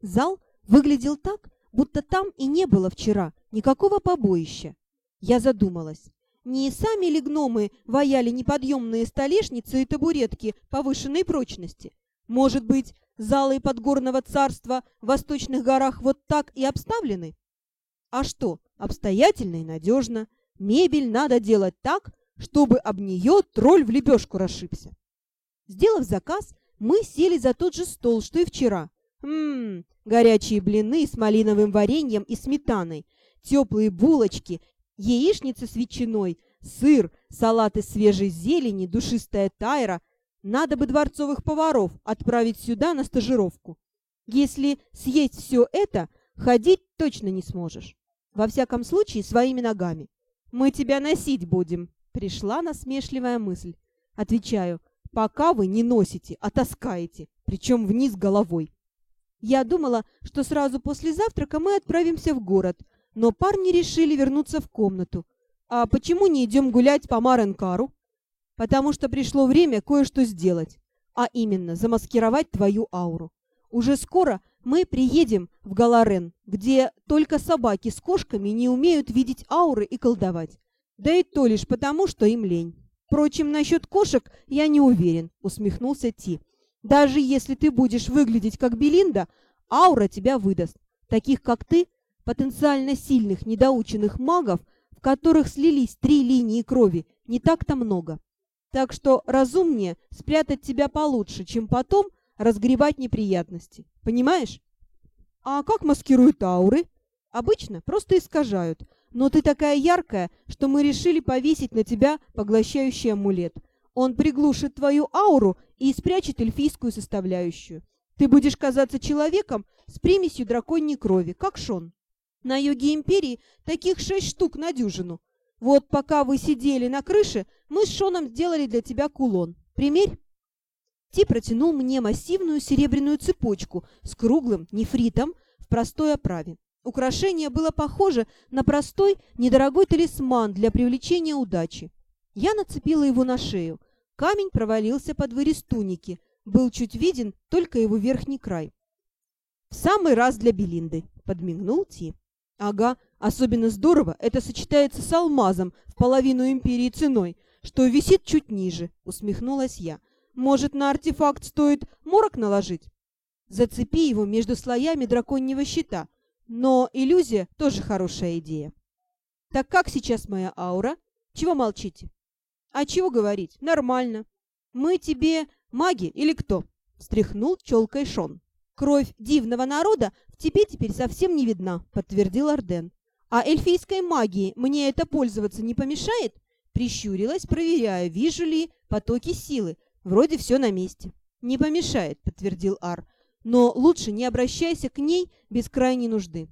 Зал выглядел так, будто там и не было вчера никакого побоища. Я задумалась, не сами ли гномы ваяли неподъемные столешницы и табуретки повышенной прочности? Может быть, залы подгорного царства в восточных горах вот так и обставлены? А что, обстоятельно и надежно. Мебель надо делать так, чтобы об нее тролль в лепешку расшибся. Сделав заказ, мы сели за тот же стол, что и вчера. Ммм, горячие блины с малиновым вареньем и сметаной, теплые булочки, яичница с ветчиной, сыр, салат из свежей зелени, душистая тайра. Надо бы дворцовых поваров отправить сюда на стажировку. Если съесть все это, ходить точно не сможешь. Во всяком случае, своими ногами. Мы тебя носить будем, пришла насмешливая мысль. Отвечаю, пока вы не носите, а таскаете, причем вниз головой. Я думала, что сразу после завтрака мы отправимся в город, но парни решили вернуться в комнату. А почему не идем гулять по Маренкару? Потому что пришло время кое-что сделать, а именно замаскировать твою ауру. Уже скоро мы приедем в Галарен, где только собаки с кошками не умеют видеть ауры и колдовать. Да и то лишь потому, что им лень. Впрочем, насчет кошек я не уверен, усмехнулся Ти. Даже если ты будешь выглядеть как Белинда, аура тебя выдаст. Таких, как ты, потенциально сильных, недоученных магов, в которых слились три линии крови, не так-то много. Так что разумнее спрятать тебя получше, чем потом разгребать неприятности. Понимаешь? А как маскируют ауры? Обычно просто искажают. Но ты такая яркая, что мы решили повесить на тебя поглощающий амулет. Он приглушит твою ауру и спрячет эльфийскую составляющую. Ты будешь казаться человеком с примесью драконьей крови, как Шон. На юге империи таких шесть штук на дюжину. Вот пока вы сидели на крыше, мы с Шоном сделали для тебя кулон. Примерь. Ти протянул мне массивную серебряную цепочку с круглым нефритом в простой оправе. Украшение было похоже на простой, недорогой талисман для привлечения удачи. Я нацепила его на шею. Камень провалился под вырез туники. Был чуть виден только его верхний край. «В самый раз для Белинды», — подмигнул Ти. «Ага, особенно здорово это сочетается с алмазом в половину империи ценой, что висит чуть ниже», — усмехнулась я. «Может, на артефакт стоит морок наложить?» «Зацепи его между слоями драконьего щита», но иллюзия тоже хорошая идея. Так как сейчас моя аура? Чего молчите? А чего говорить? Нормально. Мы тебе маги или кто? Встряхнул челкой Шон. Кровь дивного народа в тебе теперь совсем не видна, подтвердил Арден. А эльфийской магии мне это пользоваться не помешает? Прищурилась, проверяя, вижу ли потоки силы. Вроде все на месте. Не помешает, подтвердил Ар но лучше не обращайся к ней без крайней нужды.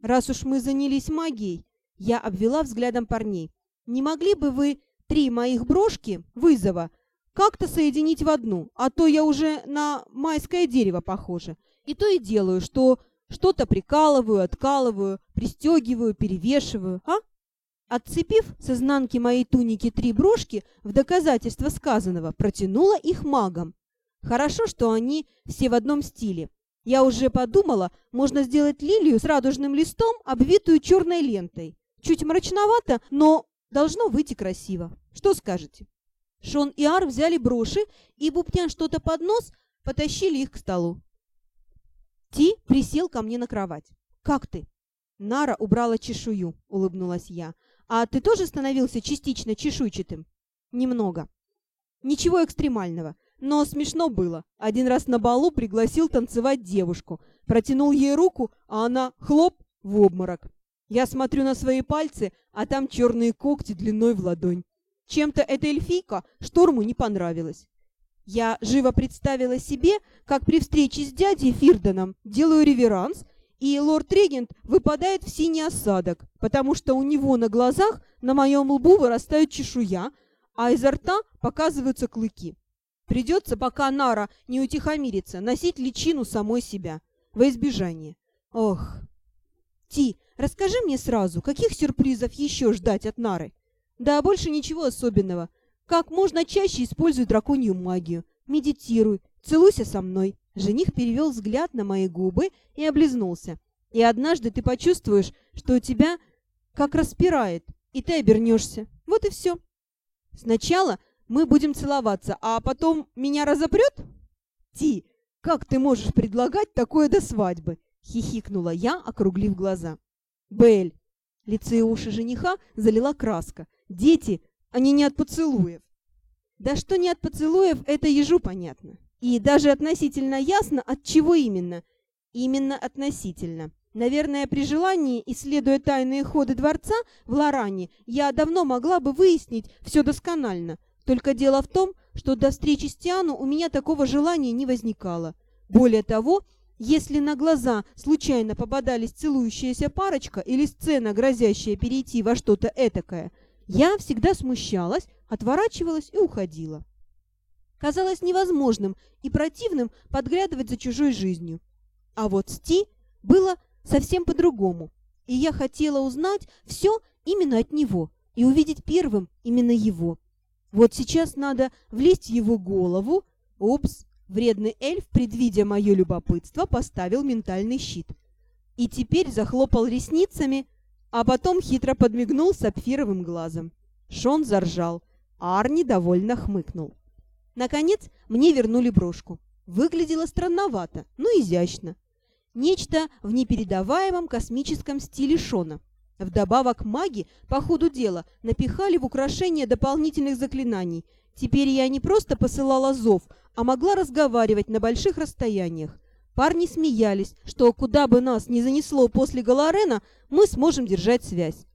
Раз уж мы занялись магией, я обвела взглядом парней. Не могли бы вы три моих брошки вызова как-то соединить в одну, а то я уже на майское дерево похожа. И то и делаю, что что-то прикалываю, откалываю, пристегиваю, перевешиваю, а? Отцепив с изнанки моей туники три брошки, в доказательство сказанного протянула их магам. Хорошо, что они все в одном стиле. Я уже подумала, можно сделать лилию с радужным листом, обвитую черной лентой. Чуть мрачновато, но должно выйти красиво. Что скажете? Шон и Ар взяли броши и, бубня что-то под нос, потащили их к столу. Ти присел ко мне на кровать. «Как ты?» Нара убрала чешую, улыбнулась я. «А ты тоже становился частично чешуйчатым?» «Немного». «Ничего экстремального. Но смешно было. Один раз на балу пригласил танцевать девушку. Протянул ей руку, а она хлоп в обморок. Я смотрю на свои пальцы, а там черные когти длиной в ладонь. Чем-то эта эльфийка шторму не понравилась. Я живо представила себе, как при встрече с дядей Фирденом делаю реверанс, и лорд-регент выпадает в синий осадок, потому что у него на глазах на моем лбу вырастают чешуя, а изо рта показываются клыки. Придется, пока Нара не утихомирится, носить личину самой себя. Во избежание. Ох. Ти, расскажи мне сразу, каких сюрпризов еще ждать от Нары? Да, больше ничего особенного. Как можно чаще используй драконью магию. Медитируй, целуйся со мной. Жених перевел взгляд на мои губы и облизнулся. И однажды ты почувствуешь, что у тебя как распирает, и ты обернешься. Вот и все. Сначала мы будем целоваться, а потом меня разопрет? Ти, как ты можешь предлагать такое до свадьбы? Хихикнула я, округлив глаза. Бель. Лицо и уши жениха залила краска. Дети, они не от поцелуев. Да что не от поцелуев, это ежу понятно. И даже относительно ясно, от чего именно. Именно относительно. Наверное, при желании, исследуя тайные ходы дворца в Лоране, я давно могла бы выяснить все досконально. Только дело в том, что до встречи с Тиану у меня такого желания не возникало. Более того, если на глаза случайно попадались целующаяся парочка или сцена, грозящая перейти во что-то этакое, я всегда смущалась, отворачивалась и уходила. Казалось невозможным и противным подглядывать за чужой жизнью. А вот с Ти было совсем по-другому, и я хотела узнать все именно от него и увидеть первым именно его. Вот сейчас надо влезть в его голову. Упс, вредный эльф, предвидя мое любопытство, поставил ментальный щит. И теперь захлопал ресницами, а потом хитро подмигнул сапфировым глазом. Шон заржал, а Арни довольно хмыкнул. Наконец, мне вернули брошку. Выглядело странновато, но изящно. Нечто в непередаваемом космическом стиле Шона. Вдобавок маги, по ходу дела, напихали в украшение дополнительных заклинаний. Теперь я не просто посылала зов, а могла разговаривать на больших расстояниях. Парни смеялись, что куда бы нас ни занесло после Галарена, мы сможем держать связь.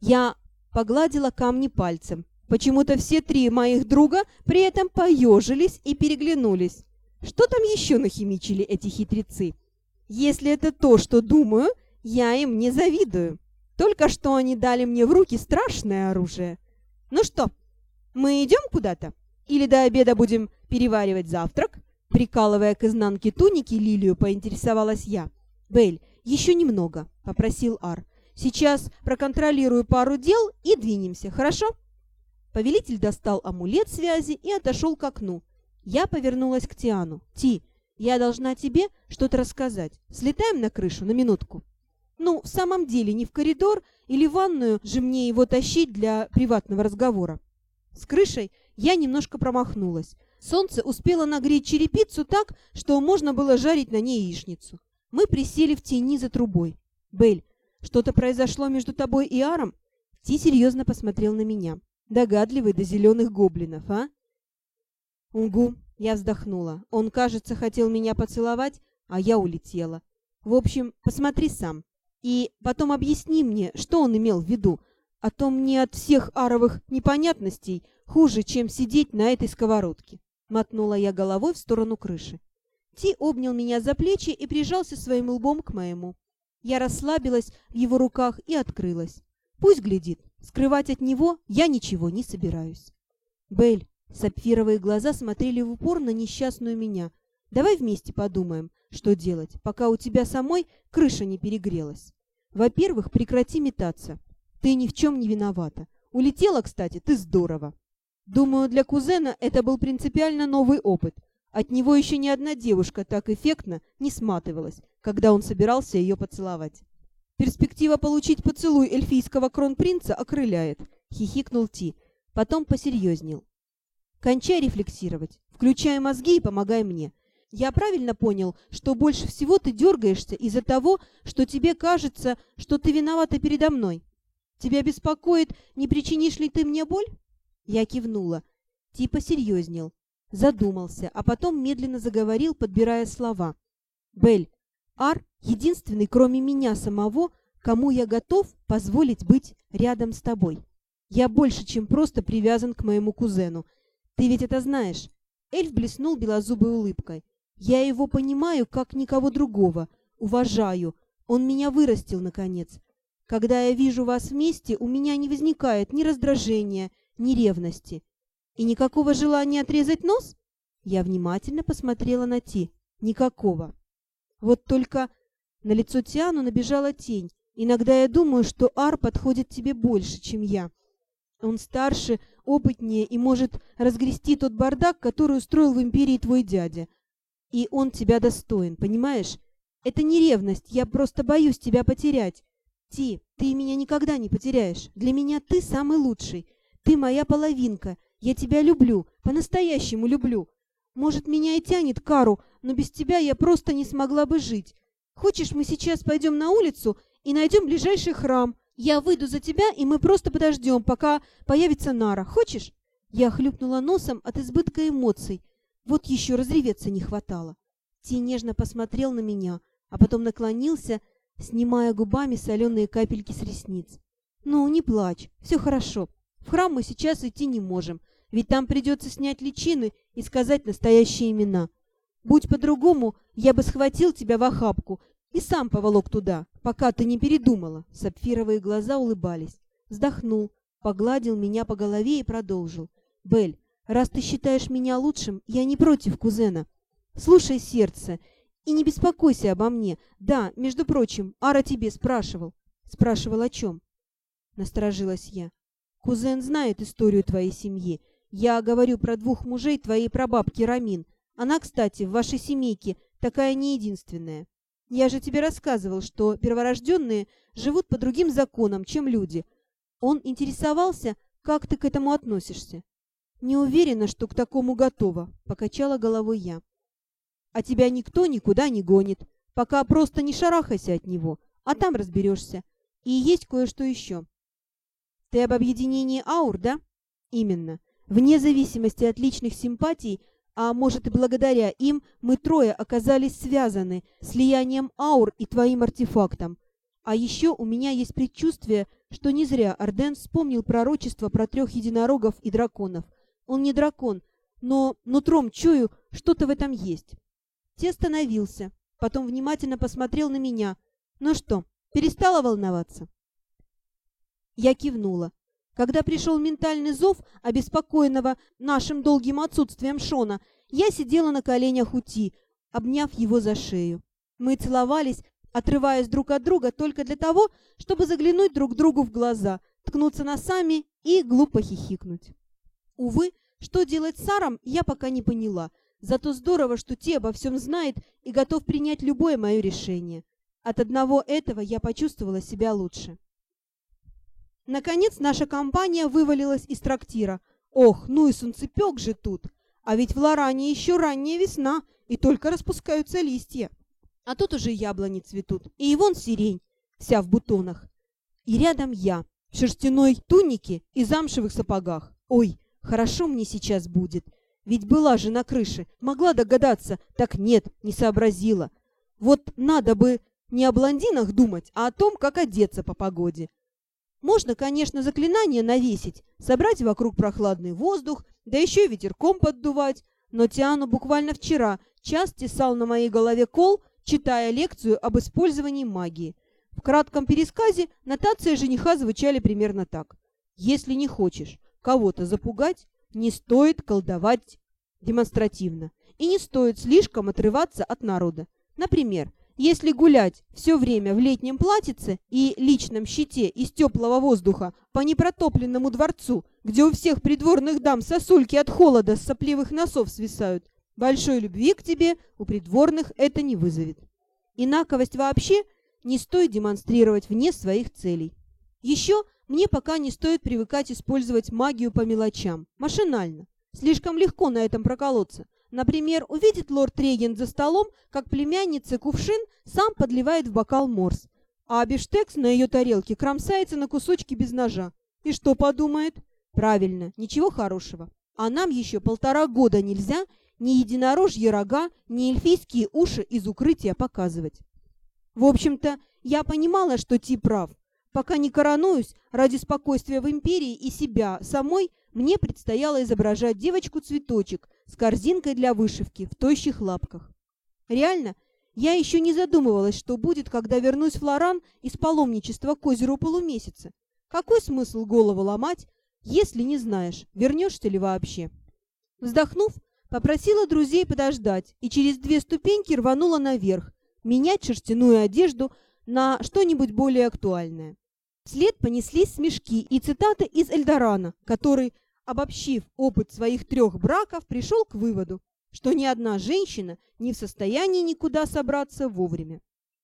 Я погладила камни пальцем. Почему-то все три моих друга при этом поежились и переглянулись. Что там еще нахимичили эти хитрецы? Если это то, что думаю, я им не завидую. Только что они дали мне в руки страшное оружие. Ну что, мы идем куда-то? Или до обеда будем переваривать завтрак?» Прикалывая к изнанке туники лилию, поинтересовалась я. «Белль, еще немного», — попросил Ар. «Сейчас проконтролирую пару дел и двинемся, хорошо?» Повелитель достал амулет связи и отошел к окну. Я повернулась к Тиану. «Ти, я должна тебе что-то рассказать. Слетаем на крышу на минутку?» Ну, в самом деле, не в коридор или в ванную же мне его тащить для приватного разговора. С крышей я немножко промахнулась. Солнце успело нагреть черепицу так, что можно было жарить на ней яичницу. Мы присели в тени за трубой. «Белль, что-то произошло между тобой и Аром?» Ти серьезно посмотрел на меня. Догадливый до зеленых гоблинов, а? «Угу», — я вздохнула. «Он, кажется, хотел меня поцеловать, а я улетела. В общем, посмотри сам. И потом объясни мне, что он имел в виду, а то мне от всех аровых непонятностей хуже, чем сидеть на этой сковородке. Мотнула я головой в сторону крыши. Ти обнял меня за плечи и прижался своим лбом к моему. Я расслабилась в его руках и открылась. Пусть глядит. Скрывать от него я ничего не собираюсь. Белль, сапфировые глаза смотрели в упор на несчастную меня. Давай вместе подумаем, что делать, пока у тебя самой крыша не перегрелась. Во-первых, прекрати метаться. Ты ни в чем не виновата. Улетела, кстати, ты здорово. Думаю, для кузена это был принципиально новый опыт. От него еще ни одна девушка так эффектно не сматывалась, когда он собирался ее поцеловать. Перспектива получить поцелуй эльфийского кронпринца окрыляет, хихикнул Ти, потом посерьезнел. Кончай рефлексировать, включай мозги и помогай мне. Я правильно понял, что больше всего ты дергаешься из-за того, что тебе кажется, что ты виновата передо мной? Тебя беспокоит, не причинишь ли ты мне боль?» Я кивнула. Типа серьезнел. Задумался, а потом медленно заговорил, подбирая слова. «Бель, Ар — единственный, кроме меня самого, кому я готов позволить быть рядом с тобой. Я больше, чем просто привязан к моему кузену. Ты ведь это знаешь?» Эльф блеснул белозубой улыбкой. Я его понимаю, как никого другого. Уважаю. Он меня вырастил, наконец. Когда я вижу вас вместе, у меня не возникает ни раздражения, ни ревности. И никакого желания отрезать нос? Я внимательно посмотрела на Ти. Никакого. Вот только на лицо Тиану набежала тень. Иногда я думаю, что Ар подходит тебе больше, чем я. Он старше, опытнее и может разгрести тот бардак, который устроил в Империи твой дядя. И он тебя достоин, понимаешь? Это не ревность, я просто боюсь тебя потерять. Ти, ты меня никогда не потеряешь. Для меня ты самый лучший. Ты моя половинка. Я тебя люблю, по-настоящему люблю. Может, меня и тянет кару, но без тебя я просто не смогла бы жить. Хочешь, мы сейчас пойдем на улицу и найдем ближайший храм? Я выйду за тебя, и мы просто подождем, пока появится Нара. Хочешь?» Я хлюпнула носом от избытка эмоций. Вот еще разреветься не хватало. Ти нежно посмотрел на меня, а потом наклонился, снимая губами соленые капельки с ресниц. «Ну, не плачь, все хорошо. В храм мы сейчас идти не можем, ведь там придется снять личины и сказать настоящие имена. Будь по-другому, я бы схватил тебя в охапку и сам поволок туда, пока ты не передумала». Сапфировые глаза улыбались. Вздохнул, погладил меня по голове и продолжил. «Белль, раз ты считаешь меня лучшим, я не против кузена. Слушай сердце и не беспокойся обо мне. Да, между прочим, Ара тебе спрашивал». «Спрашивал о чем?» Насторожилась я. «Кузен знает историю твоей семьи. Я говорю про двух мужей твоей прабабки Рамин. Она, кстати, в вашей семейке такая не единственная. Я же тебе рассказывал, что перворожденные живут по другим законам, чем люди. Он интересовался, как ты к этому относишься. «Не уверена, что к такому готова», — покачала головой я. «А тебя никто никуда не гонит. Пока просто не шарахайся от него, а там разберешься. И есть кое-что еще». «Ты об объединении аур, да?» «Именно. Вне зависимости от личных симпатий, а может и благодаря им, мы трое оказались связаны слиянием аур и твоим артефактом. А еще у меня есть предчувствие, что не зря Арден вспомнил пророчество про трех единорогов и драконов — он не дракон, но нутром чую, что-то в этом есть. Те остановился, потом внимательно посмотрел на меня. Ну что, перестала волноваться? Я кивнула. Когда пришел ментальный зов, обеспокоенного нашим долгим отсутствием Шона, я сидела на коленях у Ти, обняв его за шею. Мы целовались, отрываясь друг от друга только для того, чтобы заглянуть друг другу в глаза, ткнуться носами и глупо хихикнуть. Увы, что делать с Саром, я пока не поняла. Зато здорово, что те обо всем знает и готов принять любое мое решение. От одного этого я почувствовала себя лучше. Наконец наша компания вывалилась из трактира. Ох, ну и солнцепек же тут! А ведь в Лоране еще ранняя весна, и только распускаются листья. А тут уже яблони цветут, и вон сирень, вся в бутонах. И рядом я, в шерстяной тунике и замшевых сапогах. Ой, Хорошо мне сейчас будет. Ведь была же на крыше, могла догадаться. Так нет, не сообразила. Вот надо бы не о блондинах думать, а о том, как одеться по погоде. Можно, конечно, заклинание навесить, собрать вокруг прохладный воздух, да еще ветерком поддувать. Но Тиану буквально вчера час тесал на моей голове кол, читая лекцию об использовании магии. В кратком пересказе нотации жениха звучали примерно так. «Если не хочешь, кого-то запугать, не стоит колдовать демонстративно. И не стоит слишком отрываться от народа. Например, если гулять все время в летнем платьице и личном щите из теплого воздуха по непротопленному дворцу, где у всех придворных дам сосульки от холода с сопливых носов свисают, большой любви к тебе у придворных это не вызовет. Инаковость вообще не стоит демонстрировать вне своих целей. Еще мне пока не стоит привыкать использовать магию по мелочам, машинально. Слишком легко на этом проколоться. Например, увидит лорд-регент за столом, как племянница кувшин сам подливает в бокал морс, а бифштекс на ее тарелке кромсается на кусочки без ножа. И что подумает? Правильно, ничего хорошего. А нам еще полтора года нельзя ни единорожьи рога, ни эльфийские уши из укрытия показывать. В общем-то, я понимала, что Ти прав. Пока не коронуюсь, ради спокойствия в империи и себя самой, мне предстояло изображать девочку-цветочек с корзинкой для вышивки в тощих лапках. Реально, я еще не задумывалась, что будет, когда вернусь в Лоран из паломничества к озеру полумесяца. Какой смысл голову ломать, если не знаешь, вернешься ли вообще? Вздохнув, попросила друзей подождать и через две ступеньки рванула наверх, менять шерстяную одежду на что-нибудь более актуальное. Вслед понеслись смешки и цитаты из Эльдорана, который, обобщив опыт своих трех браков, пришел к выводу. что ни одна женщина не в состоянии никуда собраться вовремя.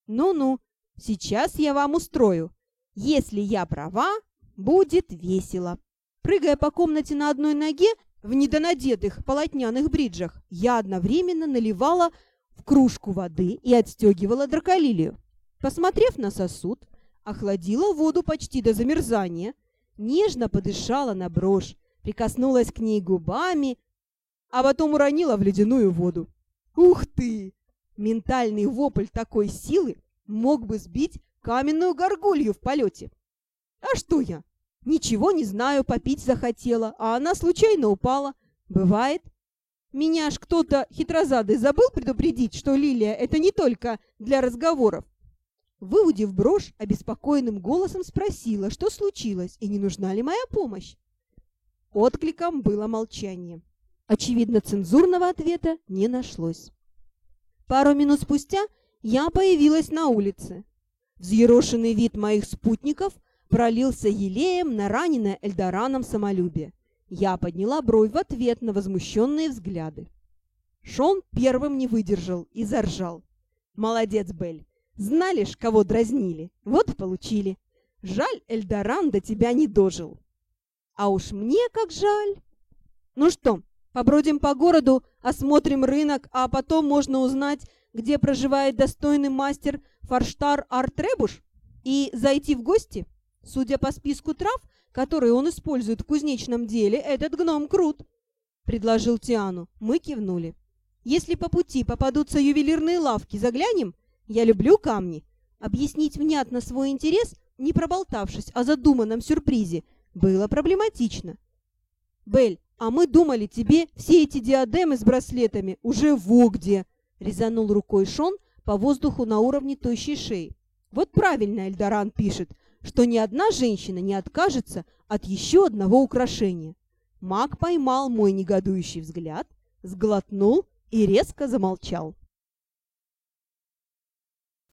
Ну-ну, сейчас я вам устрою. Если я права, будет весело. Прыгая по комнате на одной ноге, в недонадетых полотняных бриджах, я одновременно наливала в кружку воды и отстегивала драколилию. Посмотрев на сосуд, охладила воду почти до замерзания, нежно подышала на брошь, прикоснулась к ней губами, а потом уронила в ледяную воду. Ух ты! Ментальный вопль такой силы мог бы сбить каменную горгулью в полете. А что я? Ничего не знаю, попить захотела, а она случайно упала. Бывает. Меня ж кто-то хитрозадый забыл предупредить, что лилия — это не только для разговоров. Выудив брошь, обеспокоенным голосом спросила, что случилось и не нужна ли моя помощь. Откликом было молчание. Очевидно, цензурного ответа не нашлось. Пару минут спустя я появилась на улице. Взъерошенный вид моих спутников пролился елеем на раненое Эльдораном самолюбие. Я подняла бровь в ответ на возмущенные взгляды. Шон первым не выдержал и заржал. «Молодец, Белль! Знали ж, кого дразнили. Вот получили. Жаль, Эльдоран до тебя не дожил. А уж мне как жаль. Ну что, побродим по городу, осмотрим рынок, а потом можно узнать, где проживает достойный мастер Фарштар Артребуш, и зайти в гости? Судя по списку трав, которые он использует в кузнечном деле, этот гном крут, — предложил Тиану. Мы кивнули. Если по пути попадутся ювелирные лавки, заглянем? Я люблю камни. Объяснить внятно свой интерес, не проболтавшись о задуманном сюрпризе, было проблематично. «Белль, а мы думали, тебе все эти диадемы с браслетами уже во где!» резанул рукой Шон по воздуху на уровне тощей шеи. «Вот правильно Эльдоран пишет, что ни одна женщина не откажется от еще одного украшения». Маг поймал мой негодующий взгляд, сглотнул и резко замолчал.